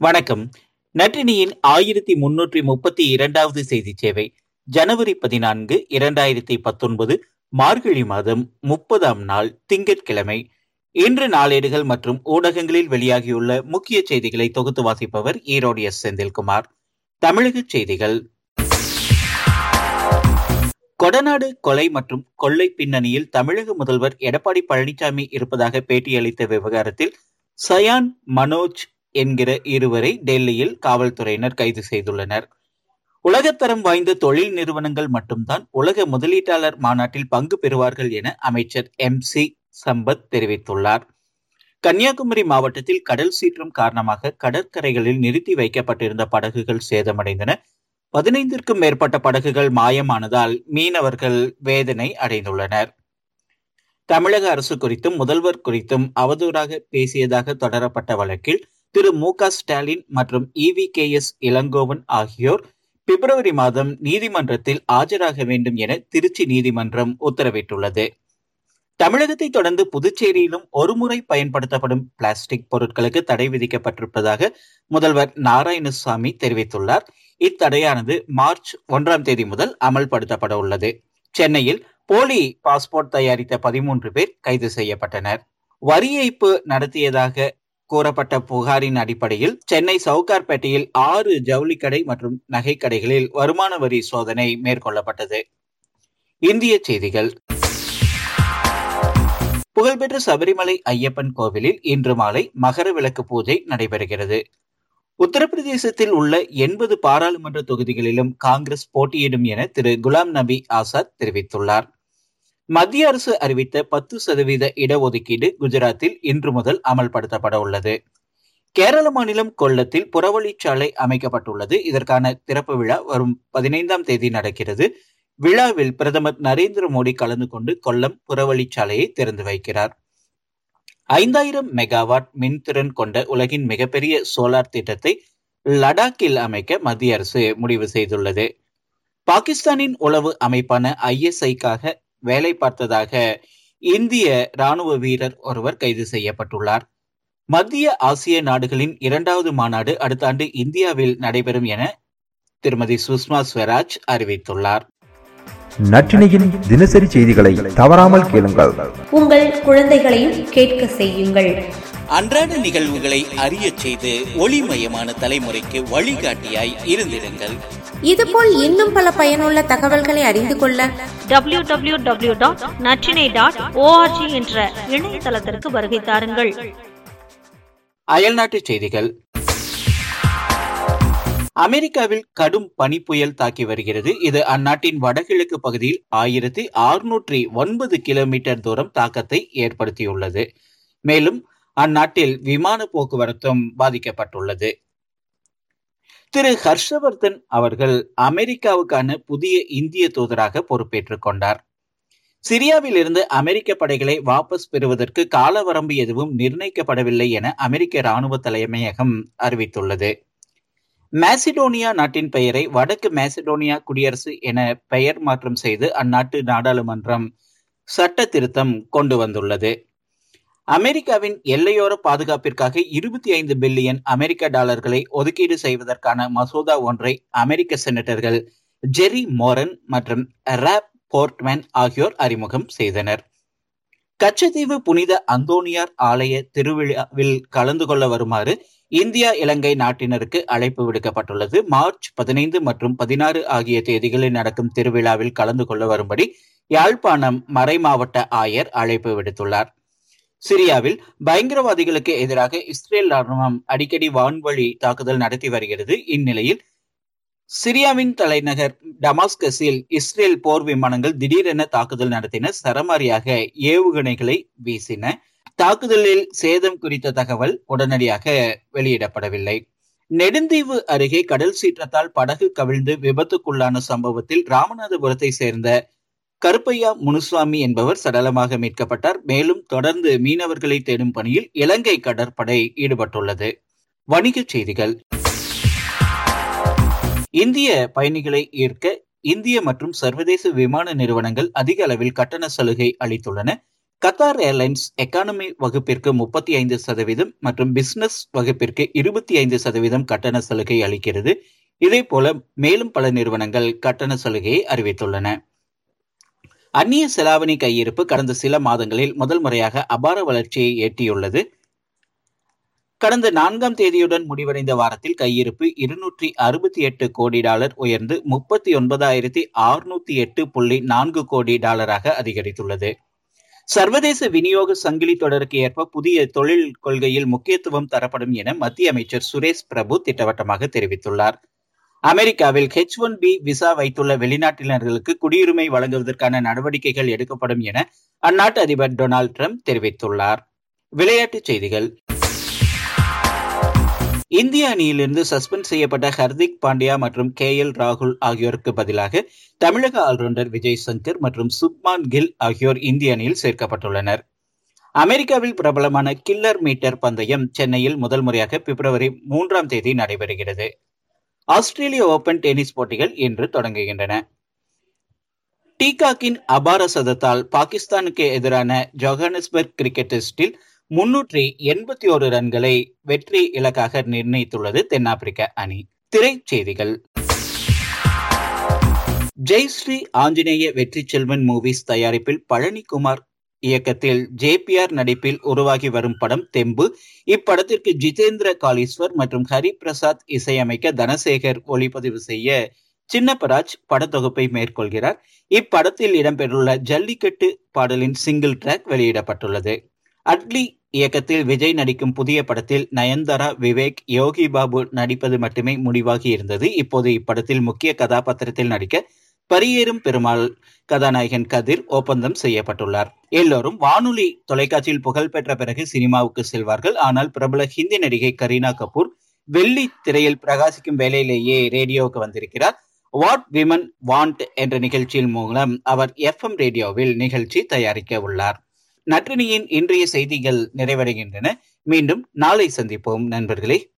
வணக்கம். நற்றினியின் ஆயிரத்தி முன்னூற்றி முப்பத்தி இரண்டாவது செய்தி சேவை ஜனவரி பதினான்கு இரண்டாயிரத்தி பத்தொன்பது மார்கழி மாதம் முப்பதாம் நாள் திங்கட்கிழமை. இன்று நாளேடுகள் மற்றும் ஊடகங்களில் வெளியாகியுள்ள முக்கிய செய்திகளை தொகுத்து வாசிப்பவர் ஈரோடு எஸ். செந்தில்குமார். தமிழக செய்திகள். கொடநாடு கொலை மற்றும் கொள்ளை பின்னணியில் தமிழக முதல்வர் எடப்பாடி பழனிசாமி இருப்பதாக பேட்டியளித்த விவகாரத்தில் சயான் மனோஜ் என்கிற இருவரை டெல்லியில் காவல்துறையினர் கைது செய்துள்ளனர். உலகத்தரம் வாய்ந்த தொழில் நிறுவனங்கள் மட்டும்தான் உலக முதலீட்டாளர் மாநாட்டில் பங்கு பெறுவார்கள் என அமைச்சர் எம் சி சம்பத் தெரிவித்துள்ளார். கன்னியாகுமரி மாவட்டத்தில் கடல் சீற்றம் காரணமாக கடற்கரைகளில் நிறுத்தி வைக்கப்பட்டிருந்த படகுகள் சேதமடைந்தன. பதினைந்திற்கும் மேற்பட்ட படகுகள் மாயமானதால் மீனவர்கள் வேதனை அடைந்துள்ளனர். தமிழக அரசு குறித்தும் முதல்வர் குறித்தும் அவதூறாக பேசியதாக தொடரப்பட்ட வழக்கில் திரு மு ஸ்டாலின் மற்றும் இவி கே எஸ் இளங்கோவன் ஆகியோர் பிப்ரவரி மாதம் நீதிமன்றத்தில் ஆஜராக வேண்டும் என திருச்சி நீதிமன்றம் உத்தரவிட்டுள்ளது. தமிழகத்தை தொடர்ந்து புதுச்சேரியிலும் ஒருமுறை பயன்படுத்தப்படும் பிளாஸ்டிக் பொருட்களுக்கு தடை விதிக்கப்பட்டிருப்பதாக முதல்வர் நாராயணசாமி தெரிவித்துள்ளார். இத்தடையானது மார்ச் ஒன்றாம் தேதி முதல் அமல்படுத்தப்பட உள்ளது. சென்னையில் போலி பாஸ்போர்ட் தயாரித்த பதிமூன்று பேர் கைது செய்யப்பட்டனர். வரி ஏய்ப்பு நடத்தியதாக கூறப்பட்ட புகாரின் அடிப்படையில் சென்னை சவுகார்பேட்டையில் ஆறு ஜவுளிக்கடை மற்றும் நகைக்கடைகளில் வருமான வரி சோதனை மேற்கொள்ளப்பட்டது. இந்திய செய்திகள். புகழ்பெற்ற சபரிமலை ஐயப்பன் கோவிலில் இன்று மாலை மகர விளக்கு பூஜை நடைபெறுகிறது. உத்தரப்பிரதேசத்தில் உள்ள எண்பது பாராளுமன்ற தொகுதிகளிலும் காங்கிரஸ் போட்டியிடும் என திரு குலாம் நபி ஆசாத் தெரிவித்துள்ளார். மத்திய அரசு அறிவித்த பத்து சதவீத இடஒதுக்கீடு குஜராத்தில் இன்று முதல் அமல்படுத்தப்பட உள்ளது. கேரள மாநிலம் கொல்லத்தில் புறவழிச்சாலை அமைக்கப்பட்டுள்ளது. இதற்கான திறப்பு விழா வரும் பதினைந்தாம் தேதி நடக்கிறது. விழாவில் பிரதமர் நரேந்திர மோடி கலந்து கொண்டு கொல்லம் புறவழிச்சாலையை திறந்து வைக்கிறார். ஐந்தாயிரம் மெகாவாட் மின்திறன் கொண்ட உலகின் மிகப்பெரிய சோலார் திட்டத்தை லடாக்கில் அமைக்க மத்திய அரசு முடிவு செய்துள்ளது. பாகிஸ்தானின் உளவு அமைப்பான ஐஎஸ்ஐக்காக வேலை பார்த்ததாக இந்திய ராணுவ வீரர் ஒருவர் கைது செய்யப்பட்டுள்ளார். மத்திய ஆசிய நாடுகளின் இரண்டாவது மாநாடு அடுத்த ஆண்டு இந்தியாவில் நடைபெறும் என திருமதி சுஷ்மா ஸ்வராஜ் அறிவித்துள்ளார். நற்றினையின் தினசரி செய்திகளை தவறாமல் கேளுங்கள். உங்கள் குழந்தைகளையும் கேட்க செய்யுங்கள். அன்றாட நிகழ்வுகளை அறிய செய்து ஒளிமயமான தலைமுறைக்கு வழிகாட்டியாய் இருந்திருங்கள் இதுபோல் இன்னும் பல பயனுள்ள தகவல்களை அறிந்து கொள்ள டபிள்யூ டபிள்யூ டபிள்யூ டாட் நச்சினை டாட் ஓஆர்ஜி என்ற இணையதளத்திற்கு வருகை தாருங்கள். அயல்நாட்டு செய்திகள். அமெரிக்காவில் கடும் பனி புயல் தாக்கி வருகிறது. இது அந்நாட்டின் வடகிழக்கு பகுதியில் ஆயிரத்தி அறுநூற்றி ஒன்பது கிலோமீட்டர் தூரம் தாக்கத்தை ஏற்படுத்தியுள்ளது. மேலும் அந்நாட்டில் விமான போக்குவரத்தும் பாதிக்கப்பட்டுள்ளது. திரு ஹர்ஷவர்தன் அவர்கள் அமெரிக்காவுக்கான புதிய இந்திய தூதராக பொறுப்பேற்றுக் கொண்டார். சிரியாவில் இருந்து அமெரிக்க படைகளை வாபஸ் பெறுவதற்கு காலவரம்பு எதுவும் நிர்ணயிக்கப்படவில்லை என அமெரிக்க ராணுவ தலைமையகம் அறிவித்துள்ளது. மேசிடோனியா நாட்டின் பெயரை வடக்கு மேசிடோனியா குடியரசு என பெயர் மாற்றம் செய்து அந்நாட்டு நாடாளுமன்றம் சட்ட திருத்தம் கொண்டு வந்துள்ளது. அமெரிக்காவின் எல்லையோர பாதுகாப்பிற்காக இருபத்தி ஐந்து பில்லியன் அமெரிக்க டாலர்களை ஒதுக்கீடு செய்வதற்கான மசோதா ஒன்றை அமெரிக்க செனட்டர்கள் ஜெரி மோரன் மற்றும் ராப் போர்ட்மேன் ஆகியோர் அறிமுகம் செய்தனர். கச்சத்தீவு புனித அந்தோனியார் ஆலய திருவிழாவில் கலந்து கொள்ள வருமாறு இந்தியா இலங்கை நாட்டினருக்கு அழைப்பு விடுக்கப்பட்டுள்ளது. மார்ச் பதினைந்து மற்றும் பதினாறு ஆகிய தேதிகளில் நடக்கும் திருவிழாவில் கலந்து கொள்ள வரும்படி யாழ்ப்பாணம் மறைமாவட்ட ஆயர் அழைப்பு விடுத்துள்ளார். சிரியாவில் பயங்கரவாதிகளுக்கு எதிராக இஸ்ரேல் ராணுவம் அடிக்கடி வான்வழி தாக்குதல் நடத்தி வருகிறது. இந்நிலையில் சிரியாவின் தலைநகர் டமாஸ்கஸில் இஸ்ரேல் போர் விமானங்கள் திடீரென தாக்குதல் நடத்தின சரமாரியாக ஏவுகணைகளை வீசின. தாக்குதலில் சேதம் குறித்த தகவல் உடனடியாக வெளியிடப்படவில்லை. நெடுந்தீவு அருகே கடல் சீற்றத்தால் படகு கவிழ்ந்து விபத்துக்குள்ளான சம்பவத்தில் ராமநாதபுரத்தை சேர்ந்த கருப்பையா முனுசுவாமி என்பவர் சடலமாக மீட்கப்பட்டார். மேலும் தொடர்ந்து மீனவர்களை தேடும் பணியில் இலங்கை கடற்படை ஈடுபட்டுள்ளது. வணிகச் செய்திகள். இந்திய பயணிகளை ஈர்க்க இந்திய மற்றும் சர்வதேச விமான நிறுவனங்கள் அதிக அளவில் கட்டண சலுகை அளித்துள்ளன. கத்தார் ஏர்லைன்ஸ் எக்கானமி வகுப்பிற்கு முப்பத்தி ஐந்து சதவீதம் மற்றும் பிசினஸ் வகுப்பிற்கு இருபத்தி ஐந்து சதவீதம் கட்டண சலுகை அளிக்கிறது. இதே போல மேலும் பல நிறுவனங்கள் கட்டண சலுகையை அறிவித்துள்ளன. அந்நிய செலாவணி கையிருப்பு கடந்த சில மாதங்களில் முதல் முறையாக அபார வளர்ச்சியை எட்டியுள்ளது. கடந்த நான்காம் தேதியுடன் முடிவடைந்த வாரத்தில் கையிருப்பு இருநூற்றி அறுபத்தி எட்டு கோடி டாலர் உயர்ந்து முப்பத்தி ஒன்பதாயிரத்தி அறுநூத்தி எட்டு புள்ளி நான்கு கோடி டாலராக அதிகரித்துள்ளது. சர்வதேச விநியோக சங்கிலி தொடருக்கு ஏற்ப புதிய தொழில் கொள்கையில் முக்கியத்துவம் தரப்படும் என மத்திய அமைச்சர் சுரேஷ் பிரபு திட்டவட்டமாக தெரிவித்துள்ளார். அமெரிக்காவில் ஹெச் ஒன் பி விசா வைத்துள்ள வெளிநாட்டினர்களுக்கு குடியுரிமை வழங்குவதற்கான நடவடிக்கைகள் எடுக்கப்படும் என அந்நாட்டு அதிபர் டொனால்டு ட்ரம்ப் தெரிவித்துள்ளார். விளையாட்டுச் செய்திகள். இந்திய அணியிலிருந்து சஸ்பெண்ட் செய்யப்பட்ட ஹர்திக் பாண்டியா மற்றும் கே எல் ராகுல் ஆகியோருக்கு பதிலாக தமிழக ஆல்ரவுண்டர் விஜய் சங்கர் மற்றும் சுப்மான் கில் ஆகியோர் இந்திய அணியில் சேர்க்கப்பட்டுள்ளனர். அமெரிக்காவில் பிரபலமான கில்லர் மீட்டர் பந்தயம் சென்னையில் முதல் முறையாக பிப்ரவரி மூன்றாம் தேதி நடைபெறுகிறது. ஆஸ்திரேலிய ஓபன் டென்னிஸ் போட்டிகள் இன்று தொடங்குகின்றன. டீகாக்கின் அபார சதத்தால் பாகிஸ்தானுக்கு எதிரான ஜோகானஸ்பர்க் கிரிக்கெட் டெஸ்டில் முன்னூற்றி எண்பத்தி ஒரு ரன்களை வெற்றி இலக்காக நிர்ணயித்துள்ளது தென்னாப்பிரிக்க அணி. திரைச்செய்திகள். ஜெய்ஸ்ரீ ஆஞ்சநேய வெற்றி செல்வன் மூவிஸ் தயாரிப்பில் பழனிக்குமார் இயக்கத்தில் ஜேபிஆர் நடிப்பில் உருவாகி வரும் படம் தெம்பு. இப்படத்திற்கு ஜிதேந்திர காலீஸ்வர் மற்றும் ஹரிபிரசாத் இசையமைக்க தனசேகர் ஒளிப்பதிவு செய்ய சின்னப்பராஜ் படத்தொகுப்பை மேற்கொள்கிறார். இப்படத்தில் இடம்பெற்றுள்ள ஜல்லிக்கட்டு பாடலின் சிங்கிள் ட்ராக் வெளியிடப்பட்டுள்ளது. அட்லி இயக்கத்தில் விஜய் நடிக்கும் புதிய படத்தில் நயன்தாரா விவேக் யோகி பாபு நடிப்பது மட்டுமே முடிவாகி இருந்தது. இப்போது இப்படத்தில் முக்கிய கதாபாத்திரத்தில் நடிக்க பரியேறும் பெருமாள் கதாநாயகன் கதிர் ஒப்பந்தம் செய்யப்பட்டுள்ளார். எல்லோரும் வானொலி தொலைக்காட்சியில் புகழ் பெற்ற பிறகு சினிமாவுக்கு செல்வார்கள். ஆனால் பிரபல ஹிந்தி நடிகை கரீனா கபூர் வெள்ளி திரையில் பிரகாசிக்கும் வேலையிலேயே ரேடியோவுக்கு வந்திருக்கிறார். வாட் விமன் வாண்ட் என்ற நிகழ்ச்சியின் மூலம் அவர் எஃப்எம் ரேடியோவில் நிகழ்ச்சி தயாரிக்க உள்ளார். நற்றினியின் இன்றைய செய்திகள் நிறைவடைகின்றன. மீண்டும் நாளை சந்திப்போம். நண்பர்களே.